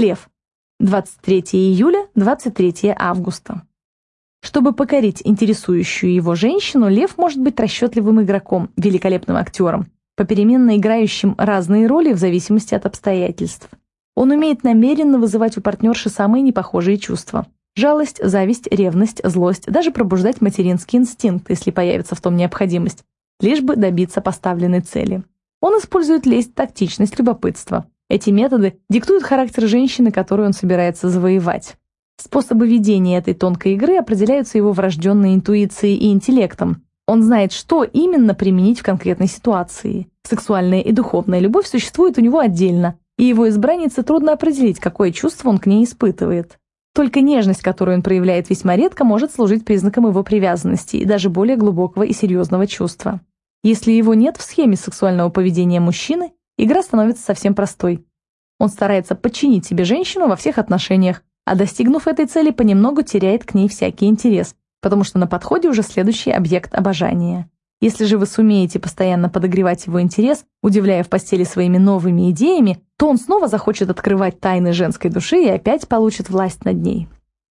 Лев. 23 июля, 23 августа. Чтобы покорить интересующую его женщину, Лев может быть расчетливым игроком, великолепным актером, попеременно играющим разные роли в зависимости от обстоятельств. Он умеет намеренно вызывать у партнерши самые непохожие чувства. Жалость, зависть, ревность, злость, даже пробуждать материнский инстинкт, если появится в том необходимость, лишь бы добиться поставленной цели. Он использует лесть, тактичность, любопытство. Эти методы диктуют характер женщины, которую он собирается завоевать. Способы ведения этой тонкой игры определяются его врожденной интуицией и интеллектом. Он знает, что именно применить в конкретной ситуации. Сексуальная и духовная любовь существует у него отдельно, и его избраннице трудно определить, какое чувство он к ней испытывает. Только нежность, которую он проявляет весьма редко, может служить признаком его привязанности и даже более глубокого и серьезного чувства. Если его нет в схеме сексуального поведения мужчины, игра становится совсем простой. Он старается подчинить себе женщину во всех отношениях, а достигнув этой цели, понемногу теряет к ней всякий интерес, потому что на подходе уже следующий объект обожания. Если же вы сумеете постоянно подогревать его интерес, удивляя в постели своими новыми идеями, то он снова захочет открывать тайны женской души и опять получит власть над ней.